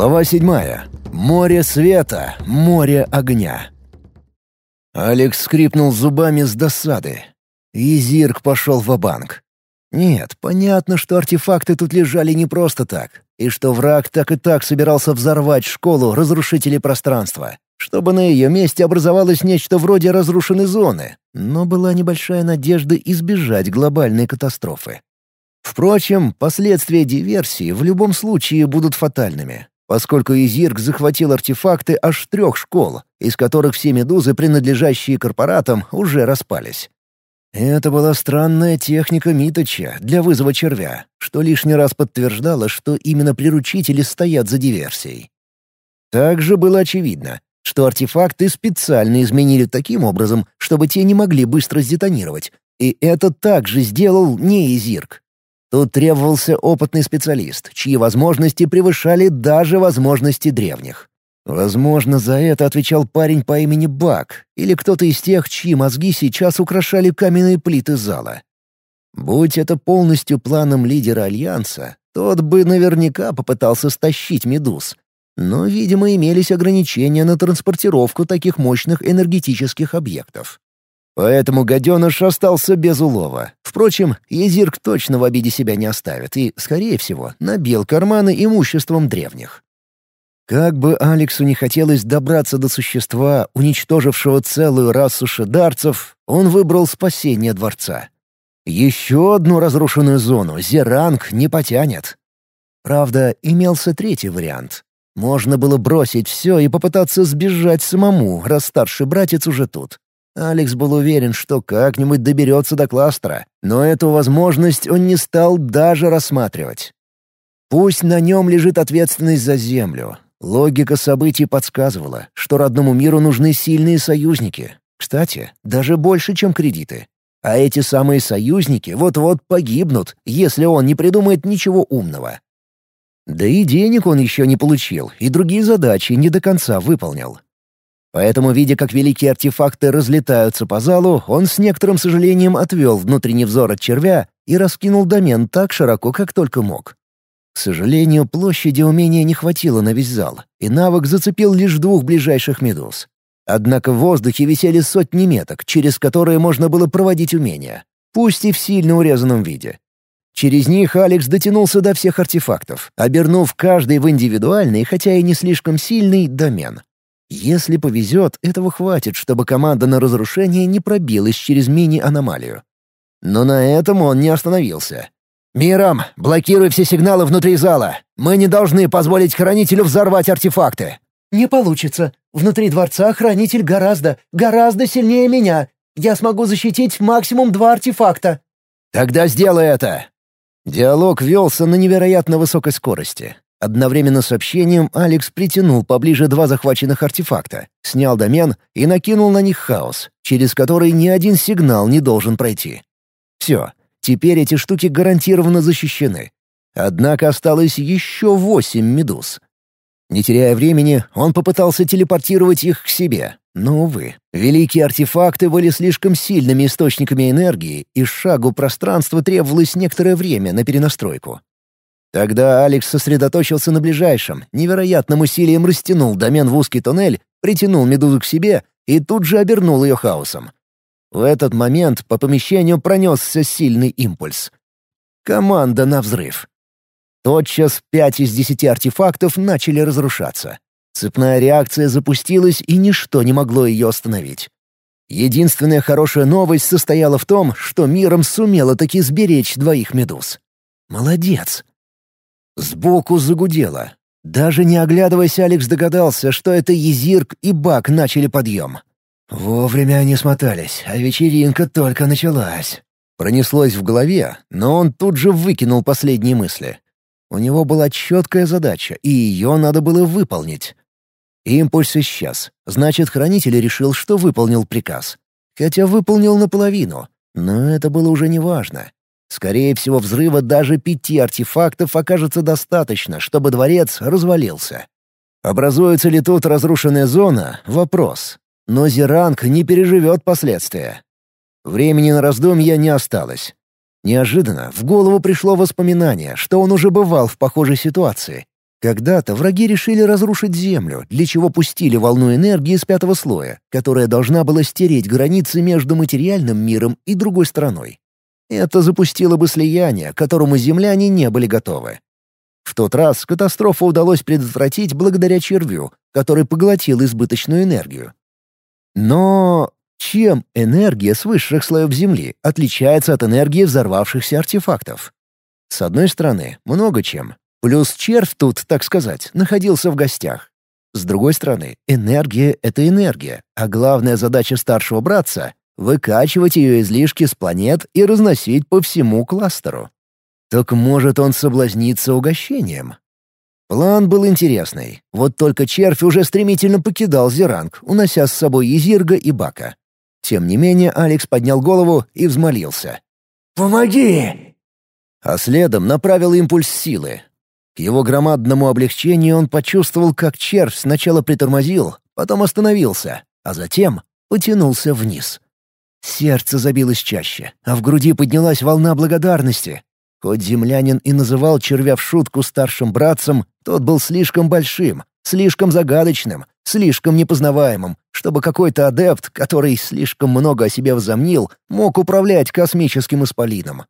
Глава седьмая. Море света, море огня. Алекс скрипнул зубами с досады. И Зирк пошел в банк Нет, понятно, что артефакты тут лежали не просто так, и что враг так и так собирался взорвать школу разрушителей пространства, чтобы на ее месте образовалось нечто вроде разрушенной зоны, но была небольшая надежда избежать глобальной катастрофы. Впрочем, последствия диверсии в любом случае будут фатальными, поскольку Изирк захватил артефакты аж трех школ, из которых все медузы, принадлежащие корпоратам, уже распались. Это была странная техника Миточа для вызова червя, что лишний раз подтверждало, что именно приручители стоят за диверсией. Также было очевидно, что артефакты специально изменили таким образом, чтобы те не могли быстро сдетонировать, и это также сделал не Изирк. Тут требовался опытный специалист, чьи возможности превышали даже возможности древних. Возможно, за это отвечал парень по имени Бак или кто-то из тех, чьи мозги сейчас украшали каменные плиты зала. Будь это полностью планом лидера Альянса, тот бы наверняка попытался стащить медуз. Но, видимо, имелись ограничения на транспортировку таких мощных энергетических объектов. Поэтому гаденыш остался без улова. Впрочем, Езирк точно в обиде себя не оставит и, скорее всего, набил карманы имуществом древних. Как бы Алексу не хотелось добраться до существа, уничтожившего целую расу шедарцев, он выбрал спасение дворца. Еще одну разрушенную зону Зеранг не потянет. Правда, имелся третий вариант. Можно было бросить все и попытаться сбежать самому, раз старший братец уже тут. Алекс был уверен, что как-нибудь доберется до кластера, но эту возможность он не стал даже рассматривать. Пусть на нем лежит ответственность за Землю. Логика событий подсказывала, что родному миру нужны сильные союзники. Кстати, даже больше, чем кредиты. А эти самые союзники вот-вот погибнут, если он не придумает ничего умного. Да и денег он еще не получил, и другие задачи не до конца выполнил. Поэтому, видя, как великие артефакты разлетаются по залу, он с некоторым сожалением отвел внутренний взор от червя и раскинул домен так широко, как только мог. К сожалению, площади умения не хватило на весь зал, и навык зацепил лишь двух ближайших медуз. Однако в воздухе висели сотни меток, через которые можно было проводить умения, пусть и в сильно урезанном виде. Через них Алекс дотянулся до всех артефактов, обернув каждый в индивидуальный, хотя и не слишком сильный, домен. Если повезет, этого хватит, чтобы команда на разрушение не пробилась через мини-аномалию. Но на этом он не остановился. «Миром, блокируй все сигналы внутри зала. Мы не должны позволить хранителю взорвать артефакты». «Не получится. Внутри дворца хранитель гораздо, гораздо сильнее меня. Я смогу защитить максимум два артефакта». «Тогда сделай это!» Диалог велся на невероятно высокой скорости. Одновременно с общением Алекс притянул поближе два захваченных артефакта, снял домен и накинул на них хаос, через который ни один сигнал не должен пройти. Все, теперь эти штуки гарантированно защищены. Однако осталось еще восемь медуз. Не теряя времени, он попытался телепортировать их к себе. Но, увы, великие артефакты были слишком сильными источниками энергии, и шагу пространства требовалось некоторое время на перенастройку. Тогда Алекс сосредоточился на ближайшем, невероятным усилием растянул домен в узкий туннель, притянул медузу к себе и тут же обернул ее хаосом. В этот момент по помещению пронесся сильный импульс. Команда на взрыв. Тотчас пять из десяти артефактов начали разрушаться. Цепная реакция запустилась, и ничто не могло ее остановить. Единственная хорошая новость состояла в том, что миром сумела таки сберечь двоих медуз. Молодец. Сбоку загудело. Даже не оглядываясь, Алекс догадался, что это Езирк и Бак начали подъем. Вовремя они смотались, а вечеринка только началась. Пронеслось в голове, но он тут же выкинул последние мысли. У него была четкая задача, и ее надо было выполнить. Импульс исчез. Значит, хранитель решил, что выполнил приказ. Хотя выполнил наполовину. Но это было уже неважно. Скорее всего, взрыва даже пяти артефактов окажется достаточно, чтобы дворец развалился. Образуется ли тут разрушенная зона — вопрос. Но Зеранг не переживет последствия. Времени на раздумья не осталось. Неожиданно в голову пришло воспоминание, что он уже бывал в похожей ситуации. Когда-то враги решили разрушить Землю, для чего пустили волну энергии с пятого слоя, которая должна была стереть границы между материальным миром и другой стороной. Это запустило бы слияние, к которому земляне не были готовы. В тот раз катастрофу удалось предотвратить благодаря червю, который поглотил избыточную энергию. Но чем энергия с высших слоев Земли отличается от энергии взорвавшихся артефактов? С одной стороны, много чем. Плюс червь тут, так сказать, находился в гостях. С другой стороны, энергия — это энергия, а главная задача старшего братца — выкачивать ее излишки с планет и разносить по всему кластеру. Так может он соблазниться угощением? План был интересный, вот только червь уже стремительно покидал Зеранг, унося с собой Езирга и Бака. Тем не менее Алекс поднял голову и взмолился. «Помоги!» А следом направил импульс силы. К его громадному облегчению он почувствовал, как червь сначала притормозил, потом остановился, а затем потянулся вниз. Сердце забилось чаще, а в груди поднялась волна благодарности. Хоть землянин и называл червя в шутку старшим братцем, тот был слишком большим, слишком загадочным, слишком непознаваемым, чтобы какой-то адепт, который слишком много о себе возомнил, мог управлять космическим исполином.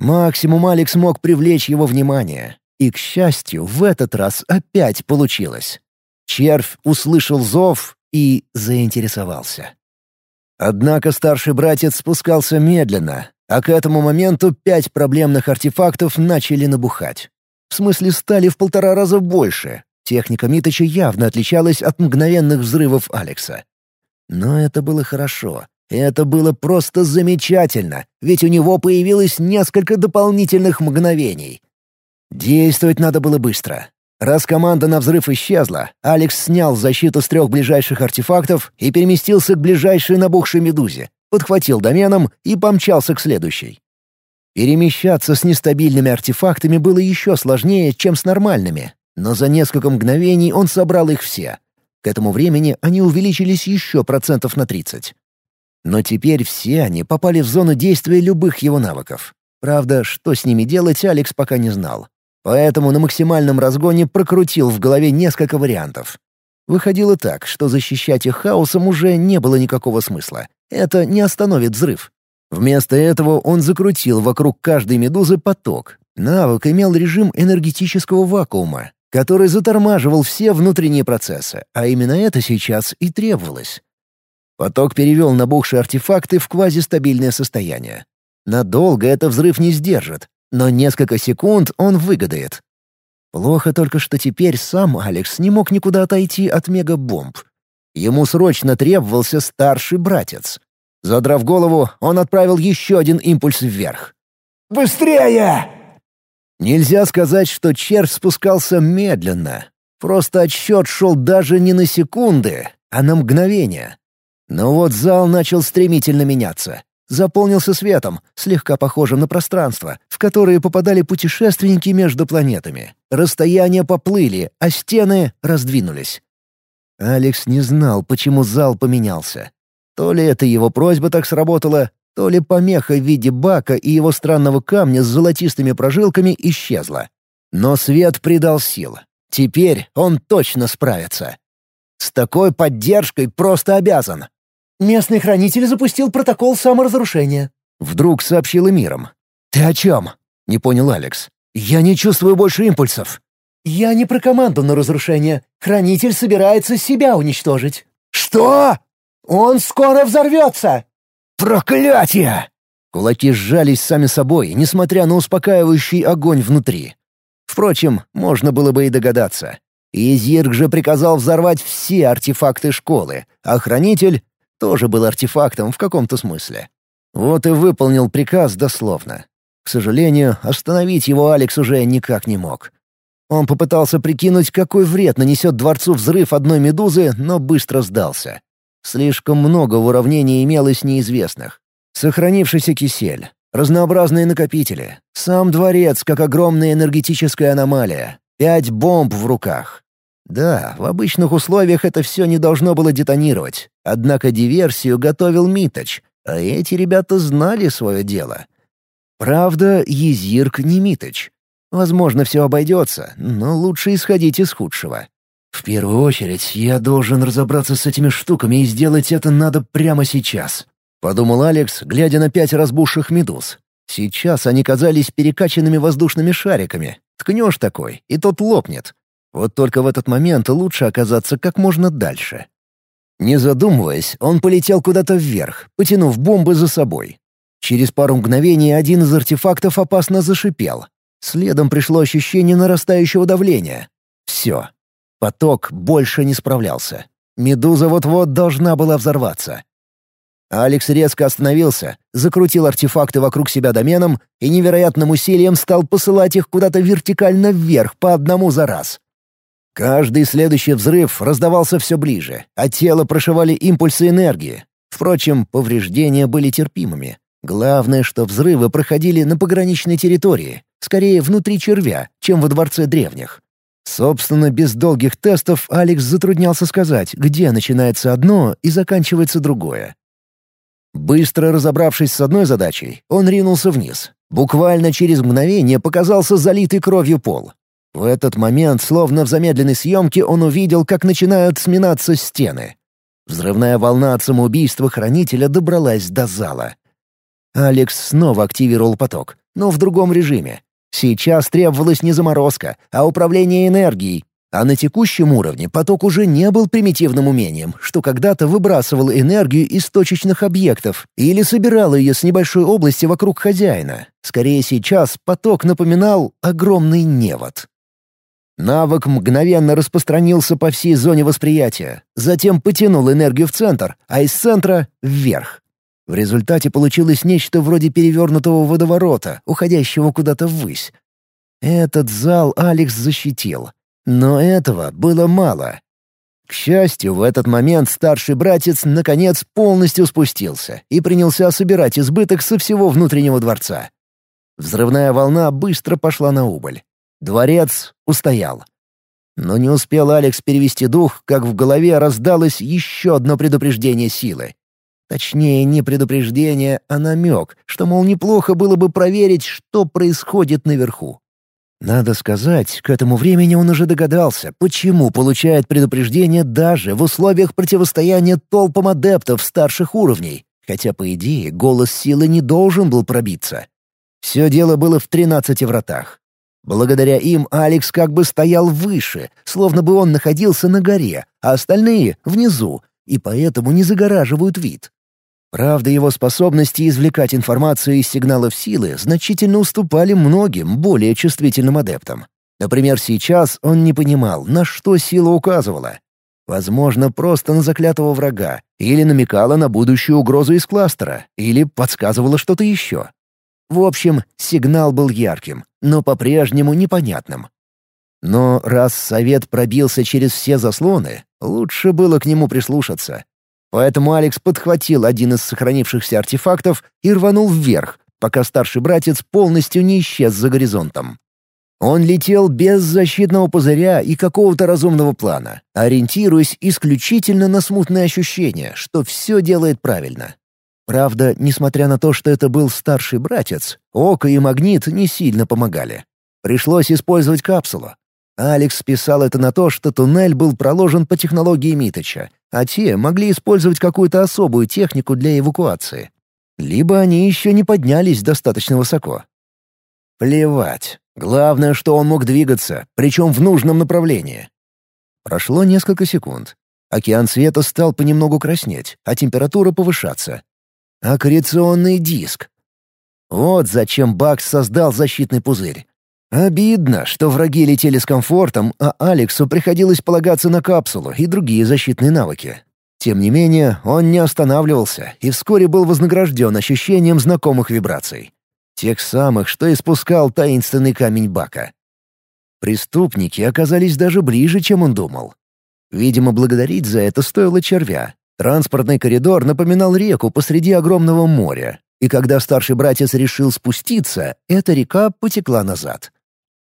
Максимум Алекс мог привлечь его внимание. И, к счастью, в этот раз опять получилось. Червь услышал зов и заинтересовался. Однако старший братец спускался медленно, а к этому моменту пять проблемных артефактов начали набухать. В смысле, стали в полтора раза больше. Техника Миточа явно отличалась от мгновенных взрывов Алекса. Но это было хорошо. Это было просто замечательно, ведь у него появилось несколько дополнительных мгновений. Действовать надо было быстро. Раз команда на взрыв исчезла, Алекс снял защиту с трех ближайших артефактов и переместился к ближайшей набухшей медузе, подхватил доменом и помчался к следующей. Перемещаться с нестабильными артефактами было еще сложнее, чем с нормальными, но за несколько мгновений он собрал их все. К этому времени они увеличились еще процентов на 30. Но теперь все они попали в зону действия любых его навыков. Правда, что с ними делать, Алекс пока не знал. Поэтому на максимальном разгоне прокрутил в голове несколько вариантов. Выходило так, что защищать их хаосом уже не было никакого смысла. Это не остановит взрыв. Вместо этого он закрутил вокруг каждой медузы поток. Навык имел режим энергетического вакуума, который затормаживал все внутренние процессы, а именно это сейчас и требовалось. Поток перевел набухшие артефакты в квазистабильное состояние. Надолго это взрыв не сдержит, но несколько секунд он выгодает. Плохо только, что теперь сам Алекс не мог никуда отойти от мегабомб. Ему срочно требовался старший братец. Задрав голову, он отправил еще один импульс вверх. «Быстрее!» Нельзя сказать, что червь спускался медленно. Просто отсчет шел даже не на секунды, а на мгновение. Но вот зал начал стремительно меняться заполнился светом, слегка похожим на пространство, в которое попадали путешественники между планетами. Расстояния поплыли, а стены раздвинулись. Алекс не знал, почему зал поменялся. То ли это его просьба так сработала, то ли помеха в виде бака и его странного камня с золотистыми прожилками исчезла. Но свет придал сил. Теперь он точно справится. С такой поддержкой просто обязан. Местный хранитель запустил протокол саморазрушения». Вдруг сообщила миром. «Ты о чем?» — не понял Алекс. «Я не чувствую больше импульсов». «Я не про команду на разрушение. Хранитель собирается себя уничтожить». «Что?» «Он скоро взорвется!» «Проклятие!» Кулаки сжались сами собой, несмотря на успокаивающий огонь внутри. Впрочем, можно было бы и догадаться. Изирк же приказал взорвать все артефакты школы, а хранитель тоже был артефактом в каком-то смысле. Вот и выполнил приказ дословно. К сожалению, остановить его Алекс уже никак не мог. Он попытался прикинуть, какой вред нанесет дворцу взрыв одной медузы, но быстро сдался. Слишком много в уравнении имелось неизвестных. Сохранившийся кисель, разнообразные накопители, сам дворец как огромная энергетическая аномалия, пять бомб в руках. Да, в обычных условиях это все не должно было детонировать. Однако диверсию готовил Миточ, а эти ребята знали свое дело. Правда, Езирк не Миточ. Возможно, все обойдется, но лучше исходить из худшего. «В первую очередь, я должен разобраться с этими штуками, и сделать это надо прямо сейчас», — подумал Алекс, глядя на пять разбухших медуз. Сейчас они казались перекачанными воздушными шариками. Ткнешь такой, и тот лопнет. Вот только в этот момент лучше оказаться как можно дальше. Не задумываясь, он полетел куда-то вверх, потянув бомбы за собой. Через пару мгновений один из артефактов опасно зашипел. Следом пришло ощущение нарастающего давления. Все. Поток больше не справлялся. Медуза вот-вот должна была взорваться. Алекс резко остановился, закрутил артефакты вокруг себя доменом и невероятным усилием стал посылать их куда-то вертикально вверх по одному за раз. Каждый следующий взрыв раздавался все ближе, а тело прошивали импульсы энергии. Впрочем, повреждения были терпимыми. Главное, что взрывы проходили на пограничной территории, скорее внутри червя, чем во дворце древних. Собственно, без долгих тестов Алекс затруднялся сказать, где начинается одно и заканчивается другое. Быстро разобравшись с одной задачей, он ринулся вниз. Буквально через мгновение показался залитый кровью пол. В этот момент, словно в замедленной съемке, он увидел, как начинают сминаться стены. Взрывная волна от самоубийства хранителя добралась до зала. Алекс снова активировал поток, но в другом режиме. Сейчас требовалась не заморозка, а управление энергией. А на текущем уровне поток уже не был примитивным умением, что когда-то выбрасывал энергию из точечных объектов или собирал ее с небольшой области вокруг хозяина. Скорее сейчас поток напоминал огромный невод. Навык мгновенно распространился по всей зоне восприятия, затем потянул энергию в центр, а из центра — вверх. В результате получилось нечто вроде перевернутого водоворота, уходящего куда-то ввысь. Этот зал Алекс защитил. Но этого было мало. К счастью, в этот момент старший братец наконец полностью спустился и принялся собирать избыток со всего внутреннего дворца. Взрывная волна быстро пошла на убыль. Дворец устоял. Но не успел Алекс перевести дух, как в голове раздалось еще одно предупреждение силы. Точнее, не предупреждение, а намек, что, мол, неплохо было бы проверить, что происходит наверху. Надо сказать, к этому времени он уже догадался, почему получает предупреждение даже в условиях противостояния толпам адептов старших уровней, хотя, по идее, голос силы не должен был пробиться. Все дело было в тринадцати вратах. Благодаря им Алекс как бы стоял выше, словно бы он находился на горе, а остальные — внизу, и поэтому не загораживают вид. Правда, его способности извлекать информацию из сигналов силы значительно уступали многим более чувствительным адептам. Например, сейчас он не понимал, на что сила указывала. Возможно, просто на заклятого врага, или намекала на будущую угрозу из кластера, или подсказывала что-то еще. В общем, сигнал был ярким, но по-прежнему непонятным. Но раз совет пробился через все заслоны, лучше было к нему прислушаться. Поэтому Алекс подхватил один из сохранившихся артефактов и рванул вверх, пока старший братец полностью не исчез за горизонтом. Он летел без защитного пузыря и какого-то разумного плана, ориентируясь исключительно на смутные ощущения, что все делает правильно. Правда, несмотря на то, что это был старший братец, око и магнит не сильно помогали. Пришлось использовать капсулу. Алекс списал это на то, что туннель был проложен по технологии Миточа, а те могли использовать какую-то особую технику для эвакуации. Либо они еще не поднялись достаточно высоко. Плевать. Главное, что он мог двигаться, причем в нужном направлении. Прошло несколько секунд. Океан света стал понемногу краснеть, а температура повышаться. Аккреционный диск. Вот зачем Бакс создал защитный пузырь. Обидно, что враги летели с комфортом, а Алексу приходилось полагаться на капсулу и другие защитные навыки. Тем не менее, он не останавливался и вскоре был вознагражден ощущением знакомых вибраций. Тех самых, что испускал таинственный камень Бака. Преступники оказались даже ближе, чем он думал. Видимо, благодарить за это стоило червя, Транспортный коридор напоминал реку посреди огромного моря, и когда старший братец решил спуститься, эта река потекла назад.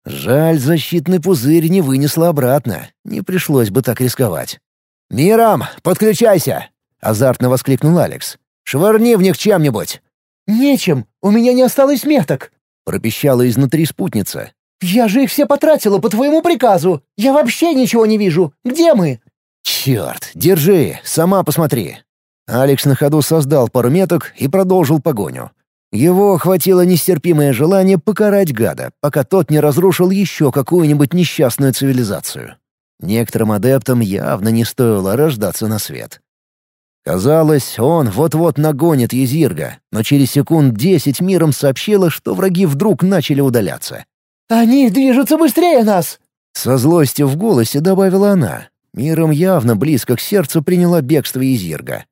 Жаль, защитный пузырь не вынесла обратно, не пришлось бы так рисковать. «Мирам, подключайся!» — азартно воскликнул Алекс. «Швырни в них чем-нибудь!» «Нечем, у меня не осталось меток!» — пропищала изнутри спутница. «Я же их все потратила по твоему приказу! Я вообще ничего не вижу! Где мы?» «Черт, держи, сама посмотри!» Алекс на ходу создал пару меток и продолжил погоню. Его охватило нестерпимое желание покарать гада, пока тот не разрушил еще какую-нибудь несчастную цивилизацию. Некоторым адептам явно не стоило рождаться на свет. Казалось, он вот-вот нагонит Езирга, но через секунд десять миром сообщило, что враги вдруг начали удаляться. «Они движутся быстрее нас!» Со злостью в голосе добавила она. Миром явно близко к сердцу приняла бегство Езирга.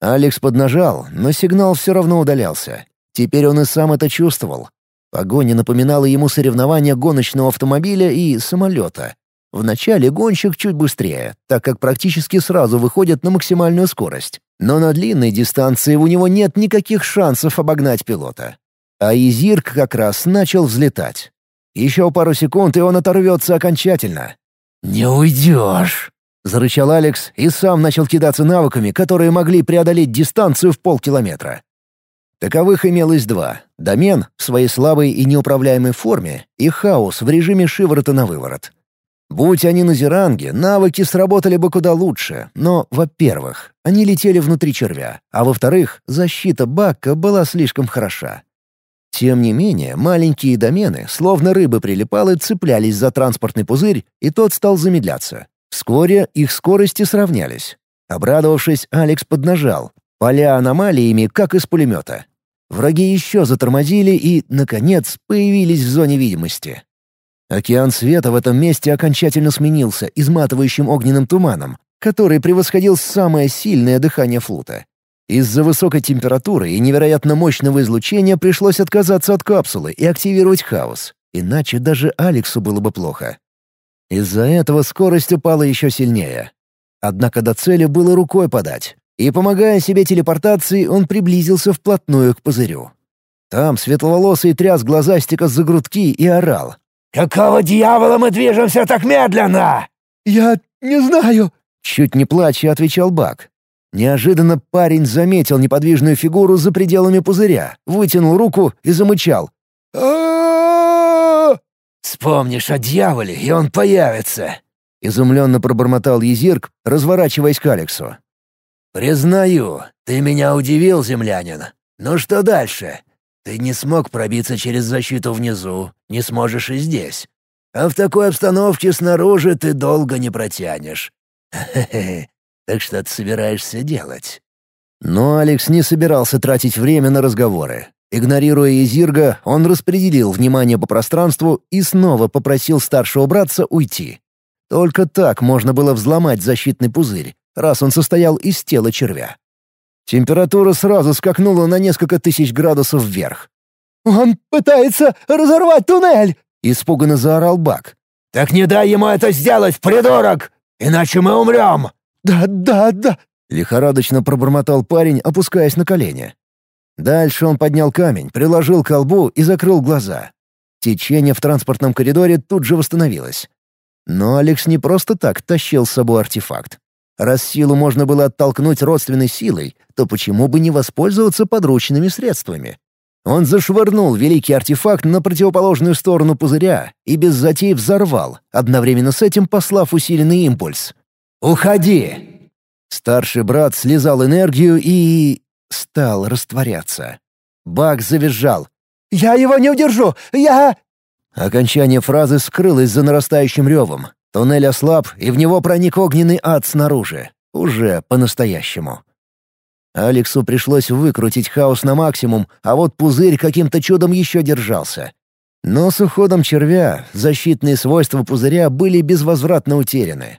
Алекс поднажал, но сигнал все равно удалялся. Теперь он и сам это чувствовал. Погоня напоминала ему соревнования гоночного автомобиля и самолета. Вначале гонщик чуть быстрее, так как практически сразу выходит на максимальную скорость. Но на длинной дистанции у него нет никаких шансов обогнать пилота. А Изирк как раз начал взлетать. Еще пару секунд, и он оторвется окончательно. «Не уйдешь!» — зарычал Алекс и сам начал кидаться навыками, которые могли преодолеть дистанцию в полкилометра. Таковых имелось два — домен в своей слабой и неуправляемой форме и хаос в режиме шиворота на выворот. Будь они на зеранге, навыки сработали бы куда лучше, но, во-первых, они летели внутри червя, а во-вторых, защита Бакка была слишком хороша. Тем не менее, маленькие домены, словно рыбы-прилипалы, цеплялись за транспортный пузырь, и тот стал замедляться. Вскоре их скорости сравнялись. Обрадовавшись, Алекс поднажал, поля аномалиями, как из пулемета. Враги еще затормозили и, наконец, появились в зоне видимости. Океан света в этом месте окончательно сменился изматывающим огненным туманом, который превосходил самое сильное дыхание флута. Из-за высокой температуры и невероятно мощного излучения пришлось отказаться от капсулы и активировать хаос, иначе даже Алексу было бы плохо. Из-за этого скорость упала еще сильнее. Однако до цели было рукой подать и, помогая себе телепортацией, он приблизился вплотную к пузырю. Там светловолосый тряс глазастика за грудки и орал. «Какого дьявола мы движемся так медленно?» «Я не знаю», — чуть не плача отвечал Бак. Неожиданно парень заметил неподвижную фигуру за пределами пузыря, вытянул руку и замычал. «Вспомнишь о дьяволе, и он появится», — изумленно пробормотал Езирк, разворачиваясь к Алексу. «Признаю, ты меня удивил, землянин. Ну что дальше? Ты не смог пробиться через защиту внизу, не сможешь и здесь. А в такой обстановке снаружи ты долго не протянешь. Хе-хе. Так что ты собираешься делать?» Но Алекс не собирался тратить время на разговоры. Игнорируя Изирга, он распределил внимание по пространству и снова попросил старшего братца уйти. Только так можно было взломать защитный пузырь, раз он состоял из тела червя. Температура сразу скакнула на несколько тысяч градусов вверх. «Он пытается разорвать туннель!» — испуганно заорал Бак. «Так не дай ему это сделать, придурок! Иначе мы умрем!» «Да, да, да!» — лихорадочно пробормотал парень, опускаясь на колени. Дальше он поднял камень, приложил к колбу и закрыл глаза. Течение в транспортном коридоре тут же восстановилось. Но Алекс не просто так тащил с собой артефакт. Раз силу можно было оттолкнуть родственной силой, то почему бы не воспользоваться подручными средствами? Он зашвырнул великий артефакт на противоположную сторону пузыря и без затей взорвал, одновременно с этим послав усиленный импульс. «Уходи!» Старший брат слезал энергию и... стал растворяться. Баг завизжал. «Я его не удержу! Я...» Окончание фразы скрылось за нарастающим ревом, Туннель ослаб, и в него проник огненный ад снаружи. Уже по-настоящему. Алексу пришлось выкрутить хаос на максимум, а вот пузырь каким-то чудом еще держался. Но с уходом червя защитные свойства пузыря были безвозвратно утеряны.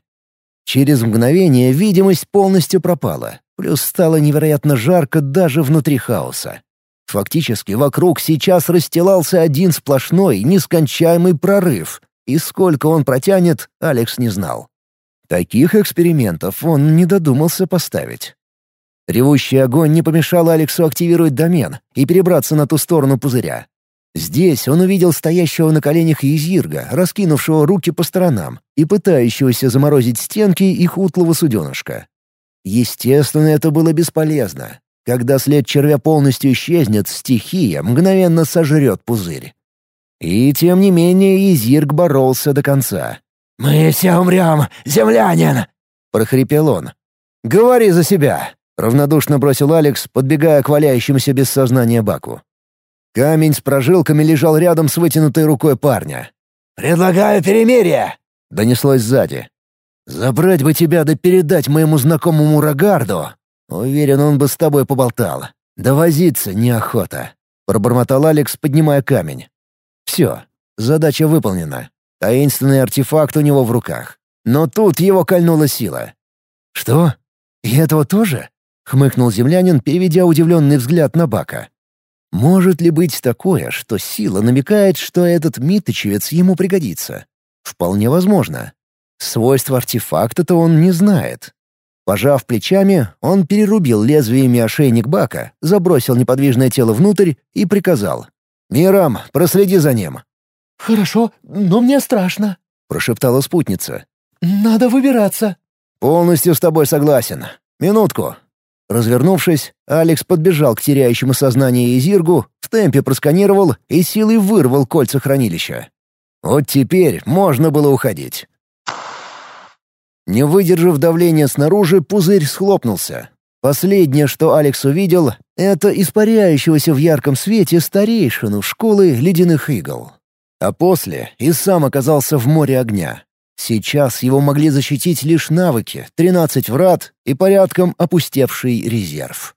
Через мгновение видимость полностью пропала, плюс стало невероятно жарко даже внутри хаоса. Фактически вокруг сейчас расстилался один сплошной, нескончаемый прорыв, и сколько он протянет, Алекс не знал. Таких экспериментов он не додумался поставить. Ревущий огонь не помешал Алексу активировать домен и перебраться на ту сторону пузыря. Здесь он увидел стоящего на коленях Езирга, раскинувшего руки по сторонам и пытающегося заморозить стенки их утлого суденышка. Естественно, это было бесполезно. Когда след червя полностью исчезнет, стихия мгновенно сожрет пузырь. И тем не менее Изирк боролся до конца. «Мы все умрем, землянин!» — прохрипел он. «Говори за себя!» — равнодушно бросил Алекс, подбегая к валяющемуся без сознания Баку. Камень с прожилками лежал рядом с вытянутой рукой парня. «Предлагаю перемирие!» — донеслось сзади. «Забрать бы тебя да передать моему знакомому Рогарду. Уверен, он бы с тобой поболтал. Да возиться неохота», — пробормотал Алекс, поднимая камень. «Все, задача выполнена. Таинственный артефакт у него в руках. Но тут его кольнула сила. «Что? И этого тоже?» — хмыкнул землянин, переведя удивленный взгляд на Бака. «Может ли быть такое, что сила намекает, что этот миточевец ему пригодится? Вполне возможно. Свойства артефакта-то он не знает. Пожав плечами, он перерубил лезвиями ошейник Бака, забросил неподвижное тело внутрь и приказал. «Мирам, проследи за ним». «Хорошо, но мне страшно», — прошептала спутница. «Надо выбираться». «Полностью с тобой согласен. Минутку». Развернувшись, Алекс подбежал к теряющему сознание Изиргу, в темпе просканировал и силой вырвал кольца хранилища. Вот теперь можно было уходить. Не выдержав давления снаружи, пузырь схлопнулся. Последнее, что Алекс увидел, — это испаряющегося в ярком свете старейшину школы ледяных игл. А после и сам оказался в море огня. Сейчас его могли защитить лишь навыки, 13 врат и порядком опустевший резерв.